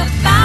like.